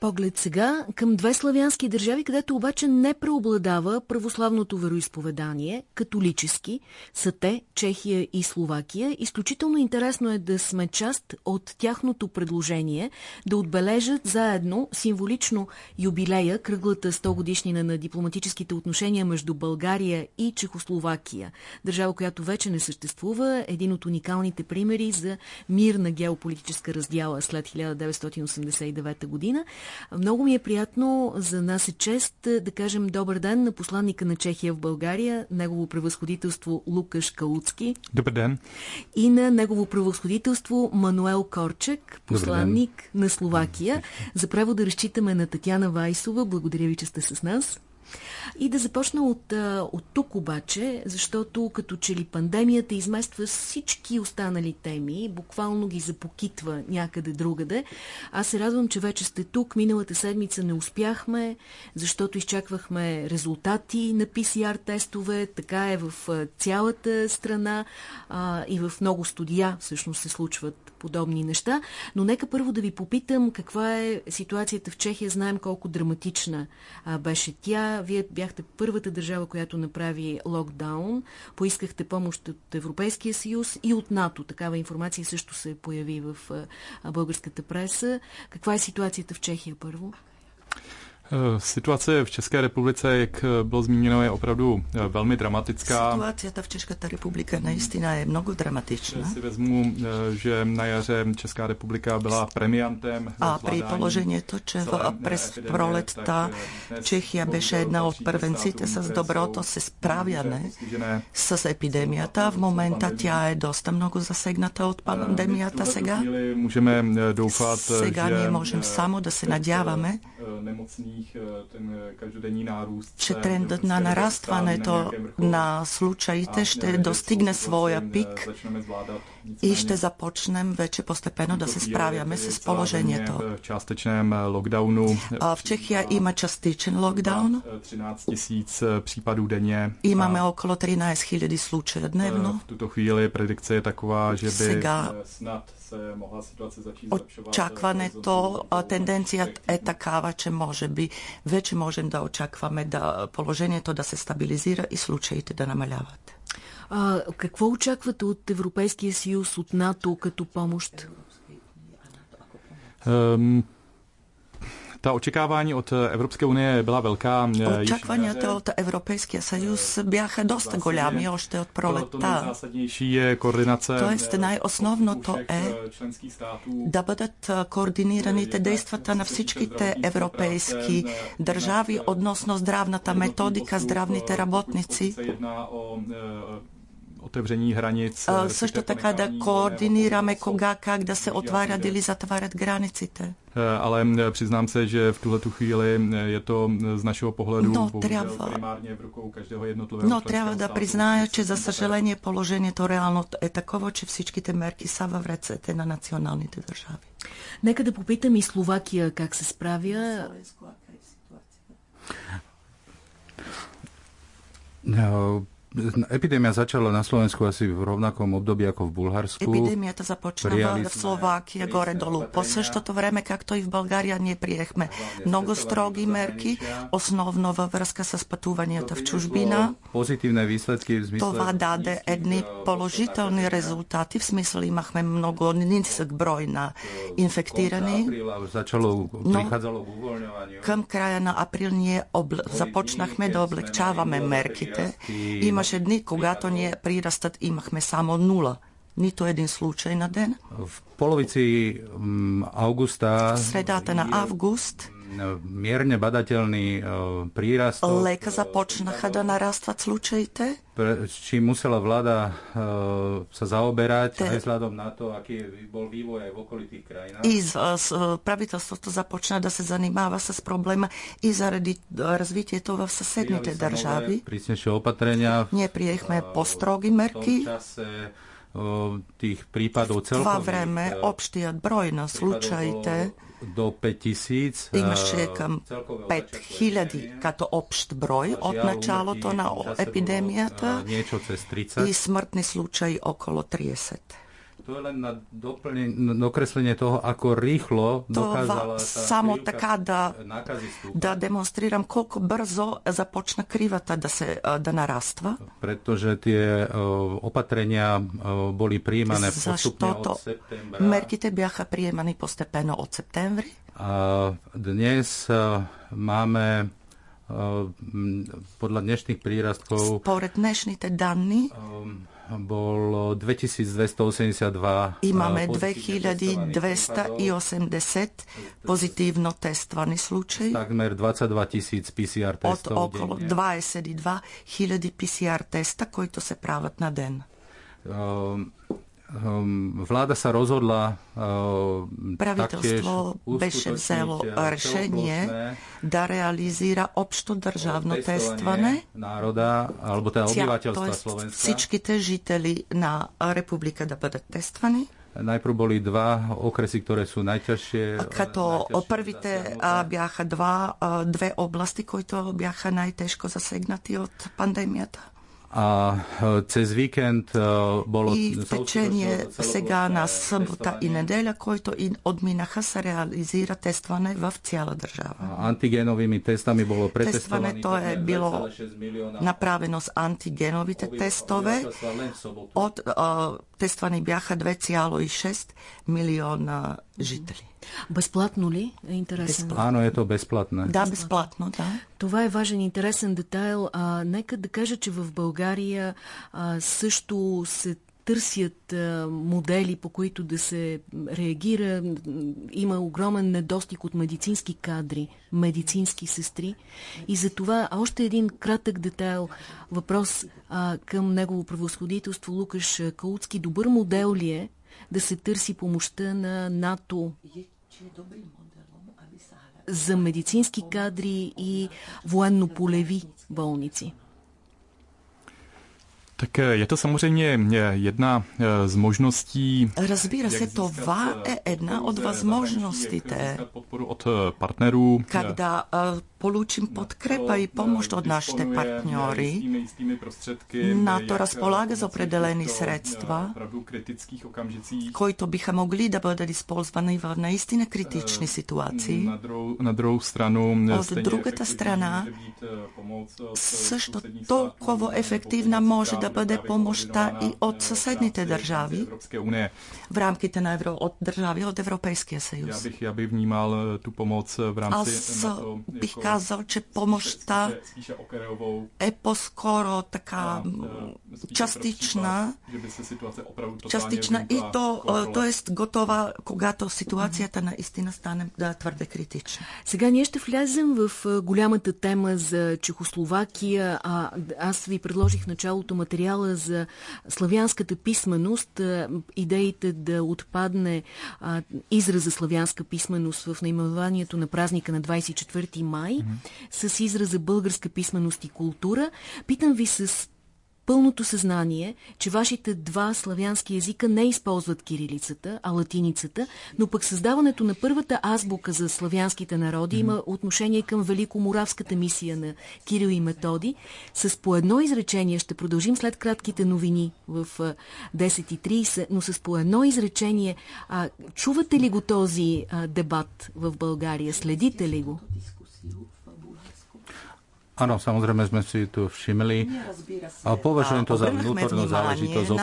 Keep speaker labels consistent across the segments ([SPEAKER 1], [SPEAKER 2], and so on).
[SPEAKER 1] Поглед сега към две славянски държави, където обаче не преобладава православното вероисповедание, католически, са те, Чехия и Словакия. Изключително интересно е да сме част от тяхното предложение да отбележат заедно символично юбилея, кръглата 100 годишнина на дипломатическите отношения между България и Чехословакия. Държава, която вече не съществува, един от уникалните примери за мирна геополитическа раздяла след 1989 година. Много ми е приятно, за нас е чест е, да кажем добър ден на посланника на Чехия в България, негово превъзходителство Лукаш Калуцки.
[SPEAKER 2] Добър ден.
[SPEAKER 1] И на негово превъзходителство Мануел Корчек, посланник на Словакия. За превода разчитаме на Татьяна Вайсова. Благодаря ви, че сте с нас. И да започна от, от тук обаче, защото като че ли пандемията измества всички останали теми, буквално ги запокитва някъде другаде. Аз се радвам, че вече сте тук. Миналата седмица не успяхме, защото изчаквахме резултати на PCR тестове. Така е в цялата страна а, и в много студия всъщност се случват подобни неща. Но нека първо да ви попитам каква е ситуацията в Чехия. Знаем колко драматична а, беше тя. Вие бяхте първата държава, която направи локдаун. Поискахте помощ от Европейския съюз и от НАТО. Такава информация също се появи в българската преса. Каква е ситуацията в Чехия първо?
[SPEAKER 2] Eh, situace v České republice, jak bylo zmíněno, je opravdu eh, velmi dramatická.
[SPEAKER 3] Situace v České republice naistina je mnogo dramatická.
[SPEAKER 2] Si vezmu, eh, že na jaře Česká republika byla premiantem.
[SPEAKER 3] A pri položení to, že pres proleta Čechia beše jedna od prvencite sa z dobroto se spravjane s epidemijata. V momenta tja je dosta mnogo zasegnata od pandemijata sega.
[SPEAKER 2] Můžeme doufat,
[SPEAKER 3] Sega nie môžem samo da se nadjavame Eh,
[SPEAKER 2] nemocných, eh, ten eh, každodenní nárůst.
[SPEAKER 3] Če trend na narastvané to na slučaj tež dostigne svoja pik i započnem veće postepeno da se spravjame se s
[SPEAKER 2] položenje to. Častečnem
[SPEAKER 3] lockdownu. A v Čechia ima častičen lockdown.
[SPEAKER 2] 13 tisíc případů denně.
[SPEAKER 3] Imame okolo 13 hiljadi slučaja dnevno.
[SPEAKER 2] V tuto chvíli predikce je taková, že by snad se mohla situace začít
[SPEAKER 3] zlepšovat. Očakvané to tendencija je takáva, че може би вече можем да очакваме да положението да се стабилизира и случаите да намаляват.
[SPEAKER 1] А, какво очаквате от Европейския съюз, от НАТО като помощ?
[SPEAKER 2] Um, ta očekávání od Evropské unie byla velká.
[SPEAKER 3] Очакванията от Европейския съюз бяха доста голями още от пролетта. Тоест най-основното е да бъдат координираните действията на всичките европейски държави относно здравната методика, здравните работници
[SPEAKER 2] otevření hranic.
[SPEAKER 3] Също така да координираме кога, как да се отварят или затварят границите.
[SPEAKER 2] Ale přiznám se, že v tuhle tu chvíli je to z našeho pohledu
[SPEAKER 3] Но трябва,
[SPEAKER 2] primárně v rukou každého jednotlivého
[SPEAKER 3] но трябва да призная, че за съжаление положението реално е такова, че всичките мерки са във ръцете на националните държави.
[SPEAKER 1] Нека да попитам и Словакия как се справя.
[SPEAKER 4] No, Epidémia začala na Slovensku asi v rovnakom období ako v Bulharsku.
[SPEAKER 3] Epidémia to započala v Slovákii, gore dolu. Posledně toto vreme, kako i v Bulgariji, ne. Mnogo strogi merki, osnovno v vrska sa spatovanja ta
[SPEAKER 4] v čužbina. Pozitivne výsledky v zmysle...
[SPEAKER 3] Tova dade jedni položitelni rezultati, v smislu imahme mnogo nisek broj na infektirani.
[SPEAKER 4] Začalo,
[SPEAKER 3] no, kam kraja na april nije obl... započnahme da oblekčavame. Ima Имаше дни, когато ние прирастът имахме само нула. Нито един случай на ден.
[SPEAKER 4] В половици августа
[SPEAKER 3] В средата на август E,
[SPEAKER 4] mierne badateľný e,
[SPEAKER 3] prírastok. Lek za počnacha do
[SPEAKER 4] narastva slučejte? Či musela vláda e, sa zaoberať
[SPEAKER 3] Te...
[SPEAKER 4] aj vzhľadom na to, aký bol vývoj aj v okolitých krajinách?
[SPEAKER 3] I z, z, pravitelstvo to započne da se zanimava sa s problema i zaradi razvitije
[SPEAKER 4] toga v sosednite
[SPEAKER 3] državi.
[SPEAKER 4] Prísnejšie opatrenia.
[SPEAKER 3] Neprijehme postrogi merki.
[SPEAKER 4] V tom čase tých prípadov celkových. Vavreme
[SPEAKER 3] opštijat brojno slučajte. Bolo
[SPEAKER 4] до 5000
[SPEAKER 3] имаше към
[SPEAKER 4] celkové
[SPEAKER 3] 5000 като общ брой от началото на епидемията
[SPEAKER 4] niečo cez
[SPEAKER 3] и
[SPEAKER 4] 30.
[SPEAKER 3] смъртни случаи около 30.
[SPEAKER 4] To je len na dokreslenie toho, ako rýchlo dokázala
[SPEAKER 3] tá samo така да, да демонстрирам колко бързо започна кривата да, се, да нараства.
[SPEAKER 4] Pretože tie opatrenia boli приемане поступne от септември.
[SPEAKER 3] мерките бяха приемани постепенно от септември.
[SPEAKER 4] A dnes máme podľa dnešných prírastkov...
[SPEAKER 3] Според днешните данни
[SPEAKER 4] bolo 2282.
[SPEAKER 3] Imame e, 2280 pozitívno testovaný slučaj.
[SPEAKER 4] Takmer 22.000 PCR testov
[SPEAKER 3] Od okolo 22.000 PCR testa koji to se pravat na den.
[SPEAKER 4] Ehm, Vláda sa rozhodla
[SPEAKER 3] Правителство беше взело решение да реализира общо държавно тестване.
[SPEAKER 4] Народа, alebo teda obyvateľstva Slovenska.
[SPEAKER 3] Всичките жители на република да бъдат тествани.
[SPEAKER 4] Najprv boli dva okresy, ktoré sú najťažšie.
[SPEAKER 3] Като първите бяха два, две области, които бяха най-тежко засегнати от пандемията.
[SPEAKER 4] A cez víkend bolo...
[SPEAKER 3] И в течение сега на събота и неделя, който и отминаха, се реализира тестване в цяла държава.
[SPEAKER 4] Антигеновими тестами було претестване.
[SPEAKER 3] Тестването е било направено с антигеновите тестове. От, а, тествани бяха 2,6 милиона жители.
[SPEAKER 1] Безплатно ли е интересен?
[SPEAKER 4] Ано, ето безплатно.
[SPEAKER 3] Да, безплатно, да.
[SPEAKER 1] Това е важен интересен детайл. А, нека да кажа, че в България а, също се търсят а, модели, по които да се реагира. Има огромен недостиг от медицински кадри, медицински сестри. И за това още един кратък детайл, въпрос а, към негово превосходителство Лукаш Каутски. Добър модел ли е да се търси помощта на НАТО за медицински кадри и военно-полеви болници?
[SPEAKER 2] Tak je to samozřejmě jedna z možností.
[SPEAKER 3] Разбира се, това е една от възможностите.
[SPEAKER 2] Podporu od partnerů.
[SPEAKER 3] Когда получим подкрепа и помощ от нашите партньори. НАТО разполага за определени средства, които биха могли да бъдат използвани в наистина критични ситуации. От другата страна, също толкова ефективна може да бъде помощта и от съседните държави в рамките на евро, от държави от Европейския съюз. Аз бих казал, че помощта е по-скоро така частична, частична и то, т.е. готова, когато ситуацията наистина стане да твърде критична.
[SPEAKER 1] Сега ние ще влезем в голямата тема за Чехословакия. А, аз ви предложих в началото материала за славянската писменост, идеите да отпадне а, израза славянска писменост в наименованието на празника на 24 май с израза българска писменост и култура. Питам ви с пълното съзнание, че вашите два славянски езика не използват кирилицата, а латиницата, но пък създаването на първата азбука за славянските народи mm-hmm. има отношение към Великоморавската мисия на Кирил и Методи. С по едно изречение ще продължим след кратките новини в 10.30, но с по едно изречение. А, чувате ли го този а, дебат в България? Следите ли го?
[SPEAKER 4] Áno, samozrejme sme si to všimli. A považujem to za vnútornú záležitosť.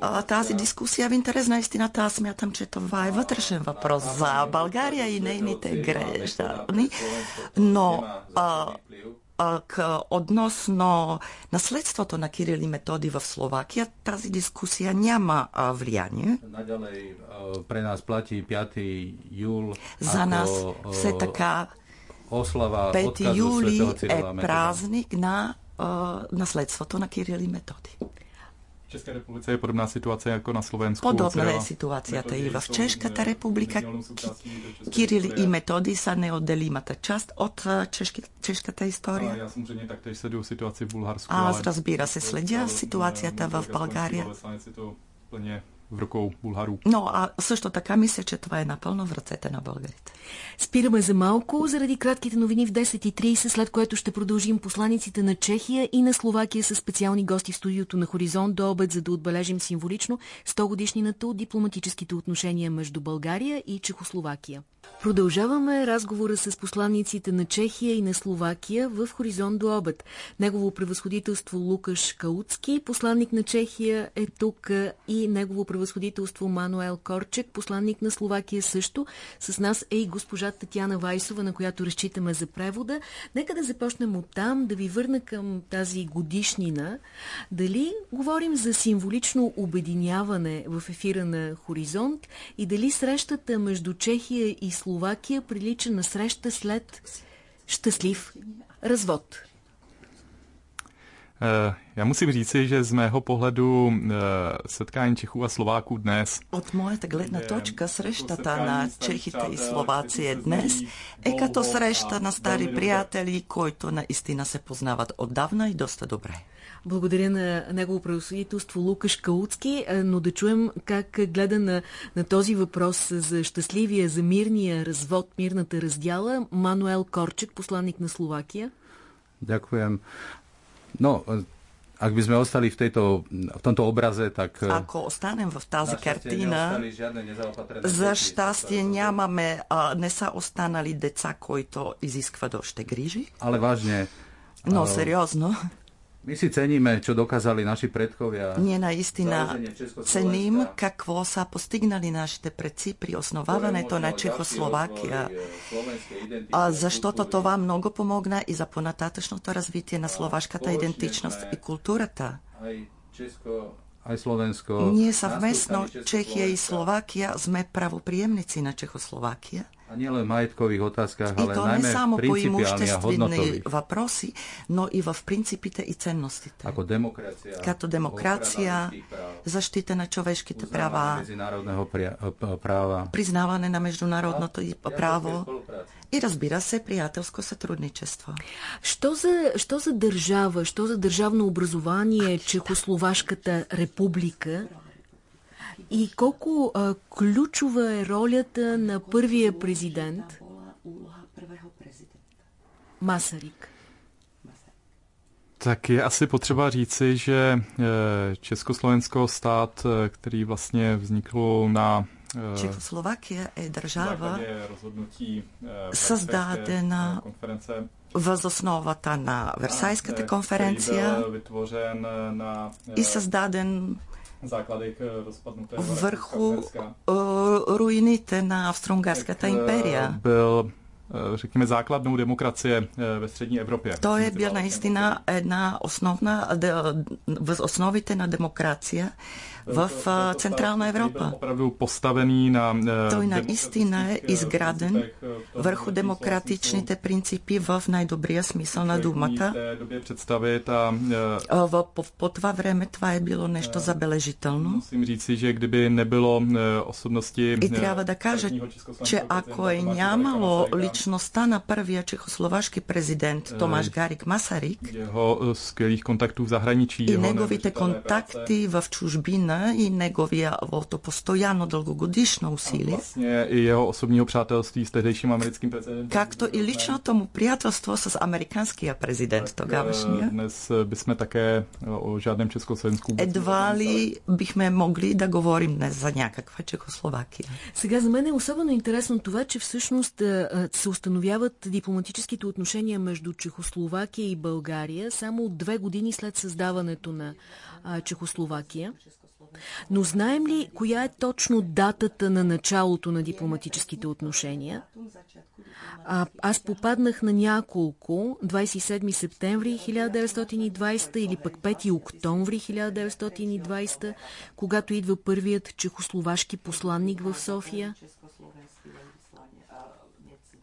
[SPEAKER 3] На тази дискусия в интерес на истината аз смятам, че това е вътрешен въпрос за България и нейните граждани. Но а, а, к, относно наследството на Кирил и Методи в Словакия, тази дискусия няма а, влияние.
[SPEAKER 4] Надалej pre nás platí 5. júl.
[SPEAKER 3] За нас все така
[SPEAKER 4] oslava
[SPEAKER 3] 5. júli je prázdnik na eh, nasledstvo to na Kirilli metódy.
[SPEAKER 2] V České republice je podobná situace jako na Slovensku.
[SPEAKER 3] Podobná je situácia to je iba v Češka, tá eh, republika Kiril i metody sa neoddelíma ta
[SPEAKER 2] časť od eh, Češky, Češka tá história. A ja samozrejme taktéž sledujú situáciu v Bulharsku.
[SPEAKER 3] A ale... zrazbíra se sledia situácia tá
[SPEAKER 2] v Bulgária. Plne v rukou Bulharů.
[SPEAKER 3] No a също така мисля, че това е напълно в ръцете на българите.
[SPEAKER 1] Спираме за малко заради кратките новини в 10.30, след което ще продължим посланиците на Чехия и на Словакия с специални гости в студиото на Хоризонт до обед, за да отбележим символично 100 годишнината от дипломатическите отношения между България и Чехословакия. Продължаваме разговора с посланниците на Чехия и на Словакия в Хоризонт до обед. Негово превъзходителство Лукаш Кауцки, посланник на Чехия е тук и негово превъзходителство Мануел Корчек, посланник на Словакия също. С нас е и госпожа Татьяна Вайсова, на която разчитаме за превода. Нека да започнем от там, да ви върна към тази годишнина. Дали говорим за символично обединяване в ефира на Хоризонт и дали срещата между Чехия и Словакия прилича на среща след щастлив развод.
[SPEAKER 2] Já musím říci, že z mého pohledu setkání Čechů a Slováků dnes...
[SPEAKER 3] От моята гледна точка срещата на чехите и словаци днес е като среща на стари приятели, които наистина се познават отдавна и доста добре.
[SPEAKER 1] Благодаря на негово превъзходителство Лукаш Кауцки, но да чуем как гледа на, на този въпрос за щастливия, за мирния развод, мирната раздяла Мануел Корчек, посланник на Словакия.
[SPEAKER 4] Ďakujem. No, e, ak by sme ostali v, tejto, v tomto obraze, tak...
[SPEAKER 3] E, Ako ostanem v tázi kartína, za šťastie nemáme, nesa ostanali deca, koji to iziskva došte griži.
[SPEAKER 4] Ale vážne...
[SPEAKER 3] No, e, seriózno.
[SPEAKER 4] My si ceníme, čo dokázali naši predkovia.
[SPEAKER 3] Nie na istina cením, kako sa postignali naši te preci pri osnovavanju to na Čehoslovakija. A za što to to vam mnogo pomogna i za ponatatašno to razvitje na slovaška ta identičnost i kultura ta.
[SPEAKER 4] aj Slovensko.
[SPEAKER 3] Nie, savmestno Čechije i Slovakija sme pravoprijemnici na Čehoslovakija.
[SPEAKER 4] A nielen majetkových otázkach,
[SPEAKER 3] И
[SPEAKER 4] ale
[SPEAKER 3] то не
[SPEAKER 4] najmä
[SPEAKER 3] само по имуществени въпроси, но и в принципите и ценностите.
[SPEAKER 4] Ako demokracia,
[SPEAKER 3] Като демокрация, защита на човешките права,
[SPEAKER 4] práva,
[SPEAKER 3] признаване на международното и право и разбира се, приятелско сътрудничество.
[SPEAKER 1] Що за, що за държава, що за държавно образование Чехословашката република и колко а, ключова е ролята на първия президент Масарик?
[SPEAKER 2] Tak je asi potřeba říci, že eh, Československo stát, eh, který vlastně vznikl na eh,
[SPEAKER 3] Чехословакия е държава
[SPEAKER 2] eh,
[SPEAKER 3] Създадена
[SPEAKER 2] eh,
[SPEAKER 3] въз основата на Версайската
[SPEAKER 2] eh,
[SPEAKER 3] конференция
[SPEAKER 2] eh, eh,
[SPEAKER 3] и създаден
[SPEAKER 2] základek eh, rozpadnuté
[SPEAKER 3] vrchu
[SPEAKER 2] eh,
[SPEAKER 3] ruiny ten Austro-Ungarska, ta
[SPEAKER 2] imperia. Eh, byl řekněme, základnou demokracie ve střední Evropě.
[SPEAKER 3] To
[SPEAKER 2] je
[SPEAKER 3] byla naistina jedna osnovna, v osnovi na demokracie, в а, Централна
[SPEAKER 2] Byl
[SPEAKER 3] Европа.
[SPEAKER 2] opravdu postavený na eh,
[SPEAKER 3] Той наистина е
[SPEAKER 2] demokratických, eh,
[SPEAKER 3] изграден
[SPEAKER 2] principech, eh, v tom
[SPEAKER 3] върху
[SPEAKER 2] slova
[SPEAKER 3] демократичните принципи в най-добрия смисъл на
[SPEAKER 2] smyslu. Umí
[SPEAKER 3] думата.
[SPEAKER 2] v té době představit a eh,
[SPEAKER 3] А, В, по, по това време това е било нещо забележително.
[SPEAKER 2] musím říci, že kdyby nebylo eh, osobnosti
[SPEAKER 3] И
[SPEAKER 2] eh,
[SPEAKER 3] трябва да кажа,
[SPEAKER 2] prvního československého
[SPEAKER 3] че ако е
[SPEAKER 2] prezidenta Tomáše
[SPEAKER 3] нямало
[SPEAKER 2] Garrigua Masaryka,
[SPEAKER 3] личността на първия чехословашки президент Томаш Гарик Масарик
[SPEAKER 2] jeho eh, skvělých kontaktů v zahraničí,
[SPEAKER 3] и
[SPEAKER 2] jeho
[SPEAKER 3] неговите
[SPEAKER 2] neuvěřitelné práce,
[SPEAKER 3] контакти в чужбина и неговото постоянно дългогодишно
[SPEAKER 2] a
[SPEAKER 3] усилие,
[SPEAKER 2] vlastně i jeho osobního přátelství s tehdejším americkým prezidentem.
[SPEAKER 3] както и личното му приятелство с американския президент
[SPEAKER 2] Eh,
[SPEAKER 3] тогавашния.
[SPEAKER 2] Dnes eh, bychom také eh, o žádném Československu vůbec
[SPEAKER 3] Едва
[SPEAKER 2] nemluvili.
[SPEAKER 3] ли бихме могли да говорим днес за някаква Чехословакия?
[SPEAKER 1] Сега за мен е особено интересно това, че всъщност а, а, се установяват дипломатическите отношения между Чехословакия и България само две години след създаването на Чехословакия. Но знаем ли коя е точно датата на началото на дипломатическите отношения? А, аз попаднах на няколко. 27 септември 1920 или пък 5 октомври 1920, когато идва първият чехословашки посланник в София.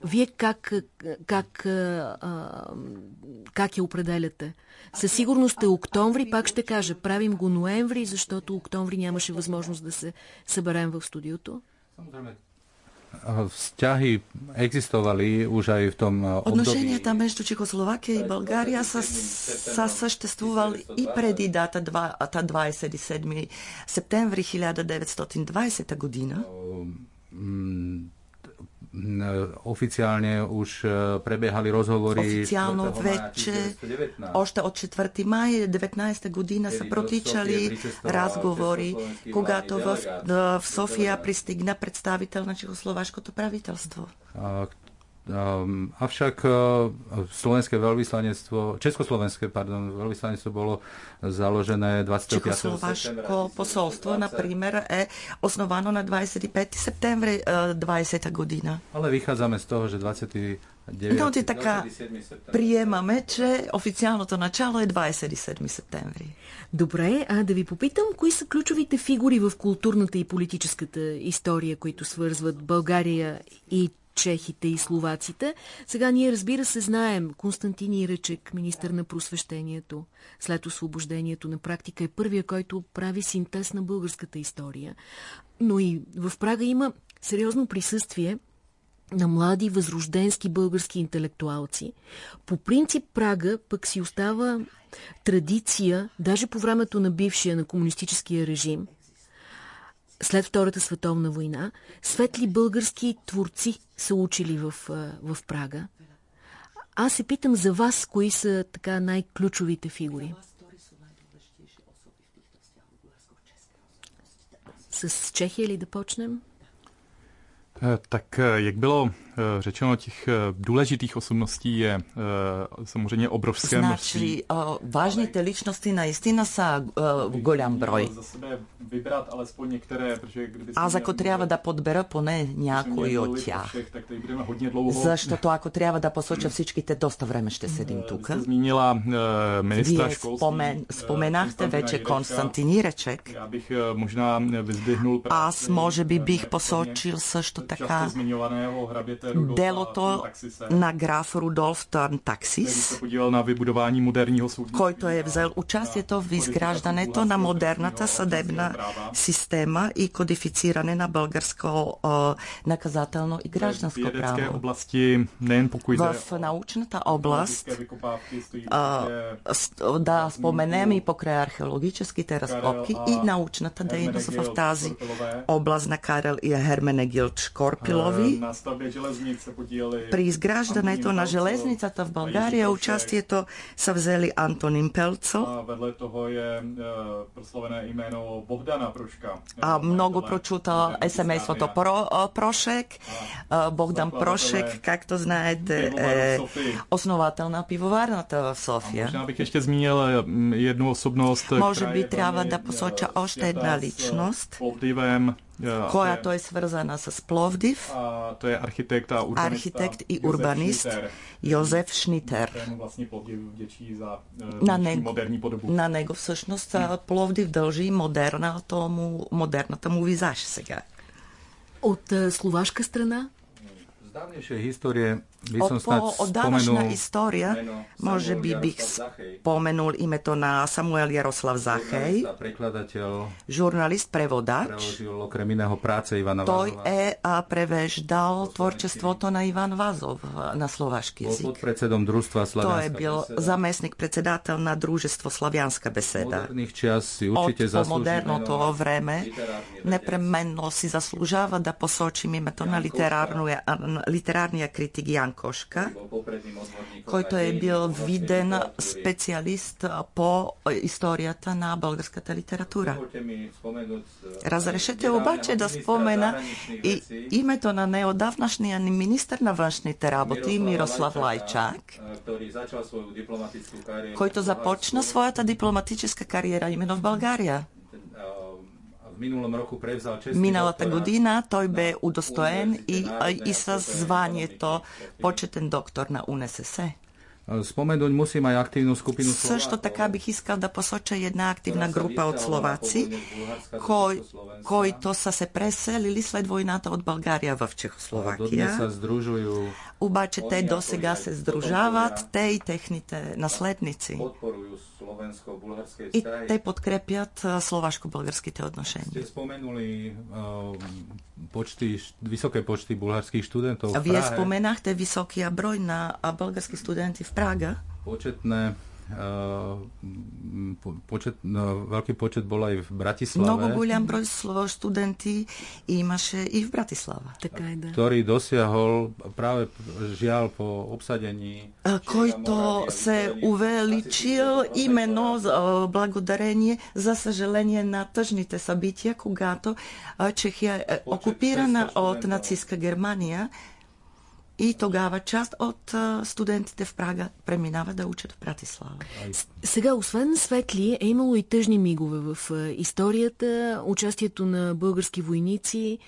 [SPEAKER 1] Вие как, как, а, как я определяте? Със сигурност е октомври, пак ще кажа, правим го ноември, защото октомври нямаше възможност да се съберем в студиото.
[SPEAKER 4] Vzťahy existovali už aj v tom
[SPEAKER 3] Отношенията между Чехословакия и България са, са съществували и преди дата 27 септември 1920 година.
[SPEAKER 4] Oficiálne už prebiehali rozhovory.
[SPEAKER 3] Официално вече, още от 4 май 19 година са протичали разговори, когато в, в София пристигна представител на чехословашкото правителство.
[SPEAKER 4] Um, avšak uh, slovenské veľvyslanectvo, československé, pardon, veľvyslanectvo bolo založené 25.
[SPEAKER 3] Čechoslovaško posolstvo, например, е основано на 25 септември uh, 20 година.
[SPEAKER 4] Ale vychádzame z toho, že 29.
[SPEAKER 3] No, ти така приемаме, че официалното начало е 27 септември.
[SPEAKER 1] Добре, а да ви попитам, кои са ключовите фигури в културната и политическата история, които свързват България и чехите и словаците. Сега ние, разбира се, знаем Константин Иречек, министър на просвещението, след освобождението на практика е първия, който прави синтез на българската история. Но и в Прага има сериозно присъствие на млади възрожденски български интелектуалци. По принцип Прага пък си остава традиция, даже по времето на бившия на комунистическия режим, след Втората световна война, светли български творци са учили в, в Прага. Аз се питам за вас, кои са така най-ключовите фигури. С Чехия ли да почнем?
[SPEAKER 2] Tak jak bylo řečeno, těch důležitých osobností je samozřejmě obrovské
[SPEAKER 3] množství. Значи, важните личности наистина са голям брой.
[SPEAKER 2] За себе вибрат алespoň některé, protože kdyby
[SPEAKER 3] Аз ако трябва да подбера поне някои от тях. Защото ако трябва да посоча всичките, доста време ще седим тук.
[SPEAKER 2] Зминила министра
[SPEAKER 3] Вие спомен, споменахте вече Константин Иречек. Аз може би бих посочил също така делото на граф Рудолф Търн Таксис, който е взел участието в изграждането на модерната съдебна система и кодифициране на българско наказателно и гражданско право. В научната област да споменем и покрай археологическите разкопки и научната дейност в тази област на Карел и Херменегилд Шкорпилови. Pri zgraždané to na železnica to v Bulgárii, u časti je to sa vzeli Antonin Pelco. A vedle toho je e, proslovené jméno Bohdana Proška. A mnogo pročutal
[SPEAKER 2] SMS o to pro, Prošek, Bohdan
[SPEAKER 3] Prošek, jak to znajete, osnovatel na pivovarnata e, v Sofie. Možná една личност която е свързана с Пловдив.
[SPEAKER 2] To je architekt a urbanista
[SPEAKER 3] архитект и урбанист Йозеф Шнитер.
[SPEAKER 2] на него,
[SPEAKER 3] на него всъщност Пловдив дължи модерната му, модерната му визаж сега.
[SPEAKER 1] От словашка страна?
[SPEAKER 4] Z dávnejšej histórie by som
[SPEAKER 3] От по-отдавашна история, може би бих споменул името на Самуел Ярослав Захей, журналист, преводач. Той е а, превеждал творчеството на Иван Вазов на словашки език. Той е бил заместник-председател на Дружество Славянска беседа. От модерното време непременно си заслужава да посочим името на литерарния критик Кошка, който е бил виден специалист по историята на българската литература. Разрешете обаче да спомена и името на неодавнашния министр на външните работи Мирослав Лайчак, който започна своята дипломатическа кариера именно в България. v minulom roku prevzal český Minula ta godina, toj be udostojen i, i sa zvanje to početen doktor na UNSS.
[SPEAKER 4] Spomenúť musím aj aktívnu skupinu
[SPEAKER 3] Slovákov. Što taká bih iskal da posoče jedna aktivna grupa od Slovaci, koji, koji to sa se preselili sled vojnata od Bulgarija v Čehoslovakija. Dodne sa združujú Обаче те до сега се сдружават, те и техните наследници. И те подкрепят словашко-българските отношения.
[SPEAKER 4] Сте споменули почти, висоké počty bulharských študentov
[SPEAKER 3] v Вие споменахте високия брой на български студенти в Прага.
[SPEAKER 4] Početné počet, veľký počet bol aj v Bratislave.
[SPEAKER 3] Много голям брой студенти имаше и в Братислава.
[SPEAKER 1] Така е, да.
[SPEAKER 4] Ktorý dosiahol práve žiaľ po obsadení
[SPEAKER 3] който се увеличил именно благодарение, за съжаление, на тъжните събития, когато Чехия е окупирана от нацистска Германия И тогава част от студентите в Прага преминава да учат в Братислава.
[SPEAKER 1] Сега, освен светли, е имало и тъжни мигове в историята. Участието на български войници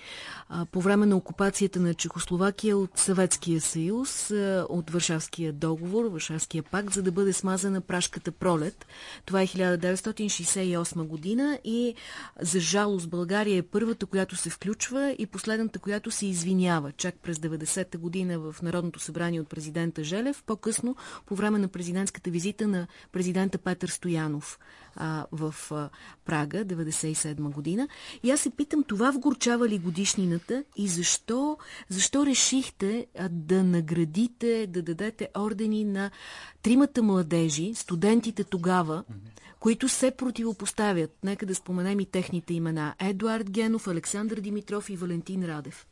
[SPEAKER 1] по време на окупацията на Чехословакия от Съветския съюз, от Варшавския договор, Варшавския пакт, за да бъде смазана прашката пролет. Това е 1968 година и за жалост България е първата, която се включва и последната, която се извинява. Чак през 90-та година в Народното събрание от президента Желев, по-късно по време на президентската визита на президента Петър Стоянов а, в а, Прага, 97 година. И аз се питам, това вгорчава ли годишнината и защо, защо решихте а, да наградите, да дадете ордени на тримата младежи, студентите тогава, които се противопоставят. Нека да споменем и техните имена. Едуард Генов, Александър Димитров и Валентин Радев.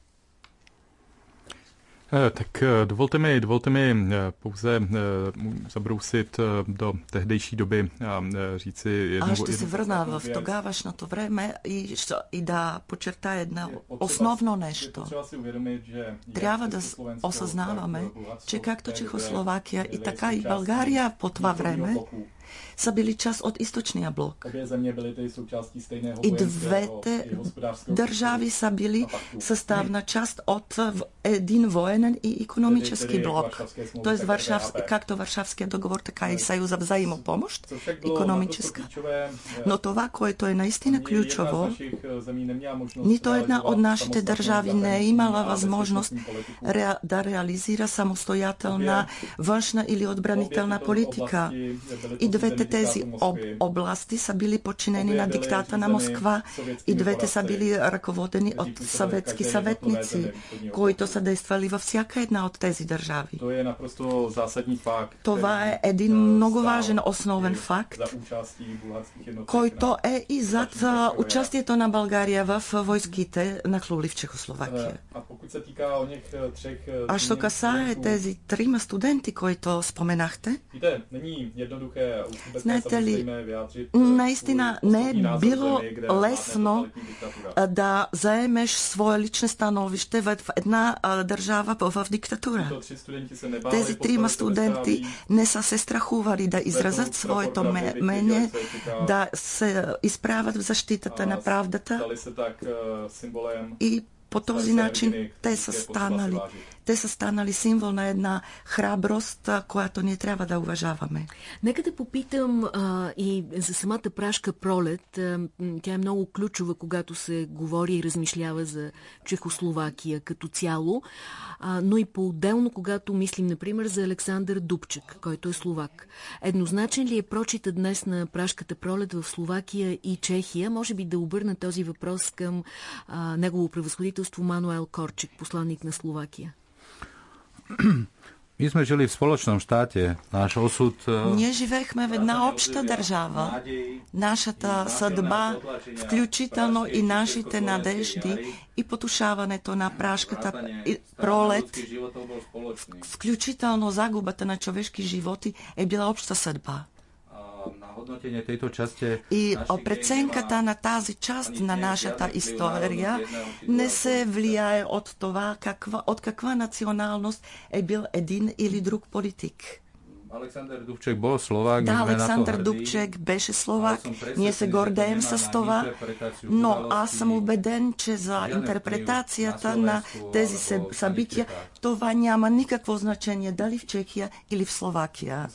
[SPEAKER 2] Eh, tak eh, dovolte mi, dovolte mi eh, pouze zabrousit do tehdejší doby a říci
[SPEAKER 3] jednu... Аз ще се върна в тогавашното време и, и да подчертая едно основно нещо. Трябва да осъзнаваме, че както Чехословакия и така и България по това време са били част от източния блок. И двете държави са били съставна част от един военен и економически блок. Тоест, Варшав, както Варшавския договор, така и Съюза за взаимопомощ, економическа. Но това, което е наистина ключово, нито една от нашите държави не е имала възможност да реализира самостоятелна външна или отбранителна политика. И двете тези об, области са били подчинени на диктата на Москва и двете са били ръководени от съветски съветници, които са действали във всяка една от тези държави. Това е един много важен основен факт, който е и зад участието на България в войските нахлули в Чехословакия. А що касае тези трима студенти, които споменахте, Знаете ли, наистина не е било лесно да заемеш свое лично становище в една държава в диктатура. Тези трима студенти не са се страхували да изразят своето мнение, да се изправят в защитата на правдата. и по този начин те са станали те са станали символ на една храброст, която ние трябва да уважаваме.
[SPEAKER 1] Нека да попитам а, и за самата прашка пролет. А, тя е много ключова, когато се говори и размишлява за Чехословакия като цяло, а, но и по-отделно, когато мислим, например, за Александър Дубчек, който е словак. Еднозначен ли е прочита днес на прашката пролет в Словакия и Чехия? Може би да обърна този въпрос към а, негово превъзходителство Мануел Корчик, посланник на Словакия.
[SPEAKER 4] My sme žili v spoločnom štáte. Náš osud...
[SPEAKER 3] Ние живеехме в една обща държава. Нашата съдба, включително и нашите надежди и потушаването на прашката пролет, включително загубата на човешки животи, е била обща съдба. И преценката на тази част на нашата история не се влияе от това каква, от каква националност е бил един или друг политик.
[SPEAKER 4] Александър Дубчек был словак.
[SPEAKER 3] Да, Александър Дубчек беше словак. Ние се гордеем с това. Но аз съм убеден, че за интерпретацията на тези събития това няма никакво значение дали в Чехия или в Словакия.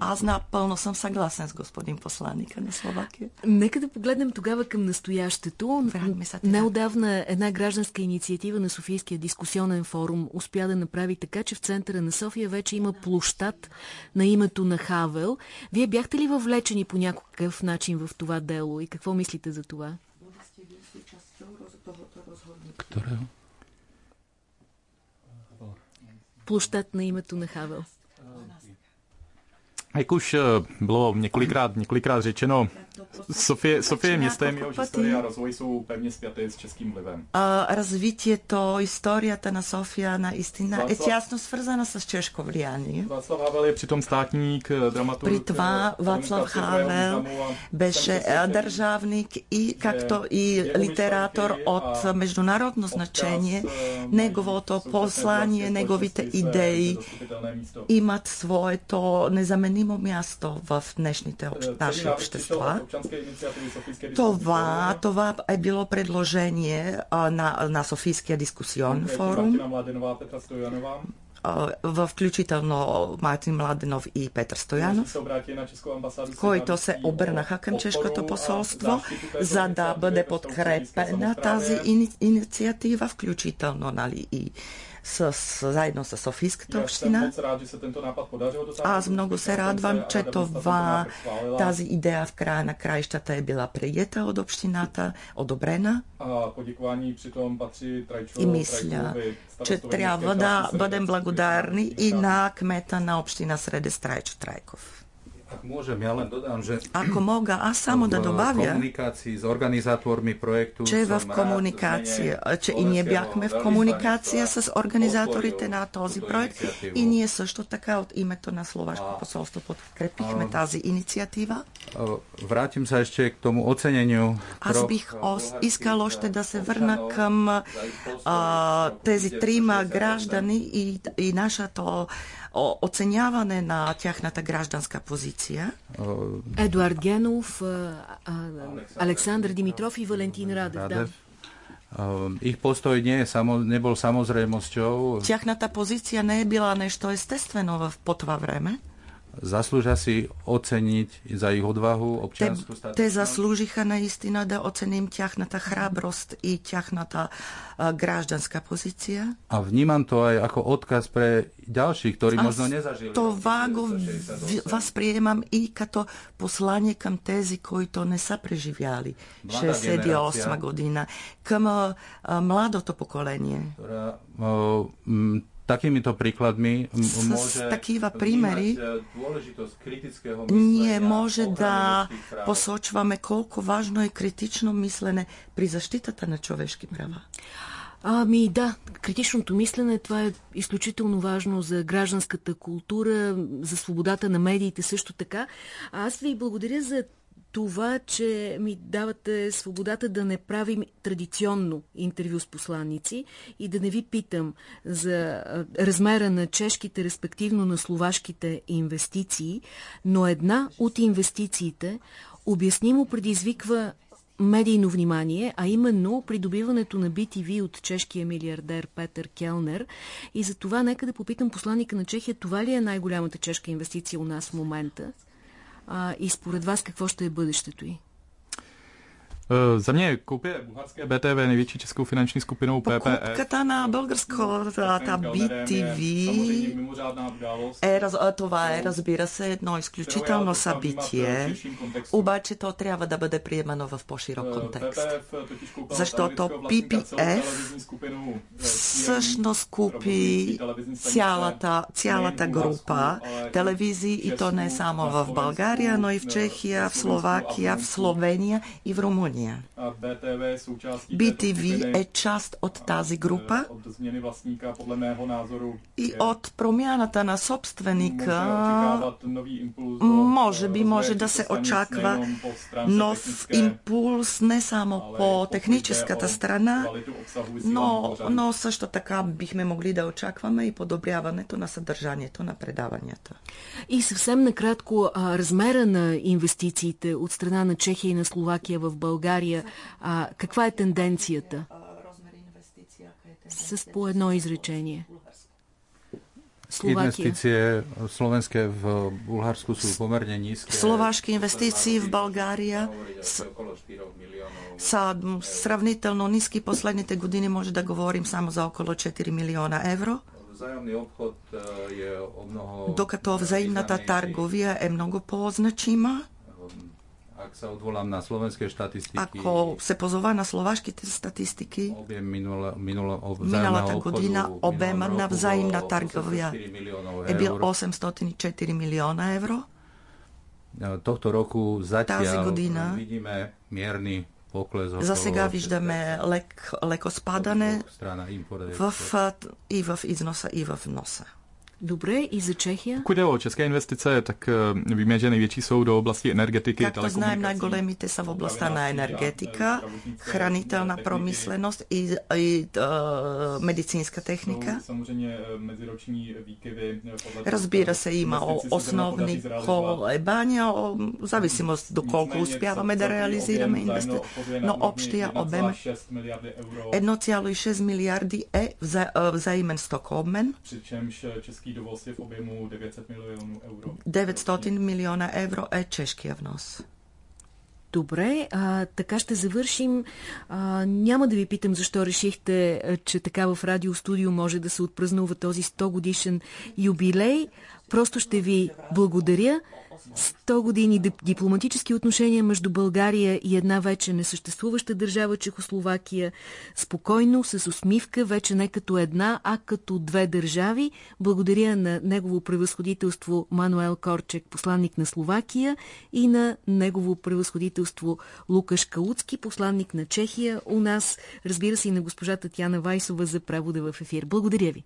[SPEAKER 3] Аз напълно съм съгласен с господин посланника на Словакия.
[SPEAKER 1] Нека да погледнем тогава към настоящето. Неодавна една гражданска инициатива на Софийския дискусионен форум успя да направи така, че в центъра на София вече има площ площад на името на Хавел. Вие бяхте ли въвлечени по някакъв начин в това дело и какво мислите за това? Площад на името на Хавел.
[SPEAKER 2] Jak už bylo několikrát, několikrát řečeno, Sofie, Sofie městem, jehož historie a rozvoj jsou pevně spjaté s českým vlivem.
[SPEAKER 3] А, развитието, историята на София наистина е тясно свързана с чешко влияние.
[SPEAKER 2] Václav Havel je přitom státník, dramaturg.
[SPEAKER 3] При това Václav Havel беше държавник и както и литератор от международно значение. Неговото послание, неговите идеи имат своето незаменимо място в днешните наши общества. občanskej iniciatívy Sofijskej Tová, Tová aj bylo predloženie na, na Sofijské diskusión okay, fórum. Martina Mladenová, Petra Stojanová. vključitelno Martin Mladenov i Petar Stojanov, koji to se ober na hakem Češko to posolstvo, za da bude podkrepena tazi inicijativa, vključitelno nali i с, заедно с Софийската община. Аз много се радвам, че това, тази идея в края на краищата е била приета от общината, одобрена. И мисля, че трябва да бъдем благодарни и на кмета на община Среде Страйчо Трайков.
[SPEAKER 4] Ak môžem, ja len dodám, že...
[SPEAKER 3] Ako moga, a samo da eh,
[SPEAKER 4] dobavlja... komunikaciji s organizatormi projektu...
[SPEAKER 3] Čeva v komunikaciji, če eh, i nije bjakme v komunikacija sa s organizatori te na tozi projekt? I nije se što takav ime to na slovačko
[SPEAKER 4] posolstvo podkrepihme tazi inicijativa. Eh, Vratim sa ešte k tomu oceneniu...
[SPEAKER 3] A zbih iskalo šte da se vrnakam tezi trima graždani i, i naša to оценяване на тяхната гражданска позиция.
[SPEAKER 1] Едуард Генов, Александър Димитров и Валентин Радев. Радев.
[SPEAKER 4] Да. Ich postoj nie je samo, nebol samozrejmosťou.
[SPEAKER 3] Тяхната позиция не е била нещо естествено в, по това време.
[SPEAKER 4] Заслужа си оценить за их odvahu, občiansku
[SPEAKER 3] те, те заслужиха наистина да оценим тяхната храброст и тяхната а, гражданска позиция.
[SPEAKER 4] А внимам to aj ako odkaz pre ďalších, ktorí možno nezažili.
[SPEAKER 3] Това го възприемам и като послание към тези, които не са преживяли 68 година, към а, младото поколение.
[SPEAKER 4] Ktorá, а, takýmito príkladmi môže
[SPEAKER 3] takýva prímery ние може да посочваме колко важно е критично мислене при защитата на човешки права.
[SPEAKER 1] Ами да, критичното мислене, това е изключително важно за гражданската култура, за свободата на медиите също така. Аз ви благодаря за това, че ми давате свободата да не правим традиционно интервю с посланници и да не ви питам за размера на чешките, респективно на словашките инвестиции, но една от инвестициите обяснимо предизвиква медийно внимание, а именно придобиването на BTV от чешкия милиардер Петър Келнер. И за това нека да попитам посланника на Чехия, това ли е най-голямата чешка инвестиция у нас в момента? А, и според вас какво ще е бъдещето й?
[SPEAKER 2] За mě koupě bulharské BTV největší českou finanční skupinou PPE.
[SPEAKER 3] Покупката на българската BTV е, това е, разбира се, едно изключително събитие, обаче то трябва да бъде приемано в по-широк контекст. Защото PPF всъщност купи цялата, цялата група телевизии и то не само в България, но и в Чехия, в Словакия, в Словения и в Румъния. Британия. BTV е част от тази група и от промяната на собственика може би може да се очаква нов импулс не само по техническата страна, но, но също така бихме могли да очакваме и подобряването на съдържанието на предаванията.
[SPEAKER 1] И съвсем накратко, размера на инвестициите от страна на Чехия и на Словакия в България България. А, каква е тенденцията? С по едно изречение.
[SPEAKER 4] Словакия. Инвестиции словенské в Bulharsku sú pomerne nízke.
[SPEAKER 3] Словашки инвестиции в България са сравнително ниски. Последните години може да говорим само за около 4 милиона евро. Докато взаимната търговия е много по-значима,
[SPEAKER 4] Ak sa odvolám na slovenské štatistiky...
[SPEAKER 3] Ako se pozová na slovášky tie statistiky...
[SPEAKER 4] Objem minula, minula,
[SPEAKER 3] minula tá godina obema na vzájimná targovia je byl 804 milióna eur.
[SPEAKER 4] E, tohto roku
[SPEAKER 3] zatiaľ godina,
[SPEAKER 4] vidíme mierny pokles
[SPEAKER 3] okolo... Zase vyždeme leko spadané v, i v iznose, i v vnose.
[SPEAKER 1] Dobré, i z Čechia?
[SPEAKER 2] Pokud o české investice, tak eh, víme, že největší jsou do oblasti energetiky,
[SPEAKER 3] tak to znám, najgolemite sa v oblastaná energetika, chraniteľná promyslenosť i, i eh, uh, medicínska technika. Rozbíra sa im o osnovný kolebania, o závislost, do koľko uspěváme, da realizírame investice. No obštia obem 1,6 miliardy e vzájmen Stockholmen.
[SPEAKER 2] Přičemž český čeští dovoz je v objemu 900 milionů euro.
[SPEAKER 3] 900 милиона евро е чешкия внос.
[SPEAKER 1] Добре, а, така ще завършим. А, няма да ви питам защо решихте, че така в радиостудио може да се отпразнува този 100 годишен юбилей. Просто ще ви благодаря. 100 години дипломатически отношения между България и една вече несъществуваща държава Чехословакия. Спокойно, с усмивка, вече не като една, а като две държави. Благодаря на негово превъзходителство Мануел Корчек, посланник на Словакия, и на негово превъзходителство Лукаш Калуцки, посланник на Чехия у нас. Разбира се и на госпожа Татьяна Вайсова за превода в ефир. Благодаря ви.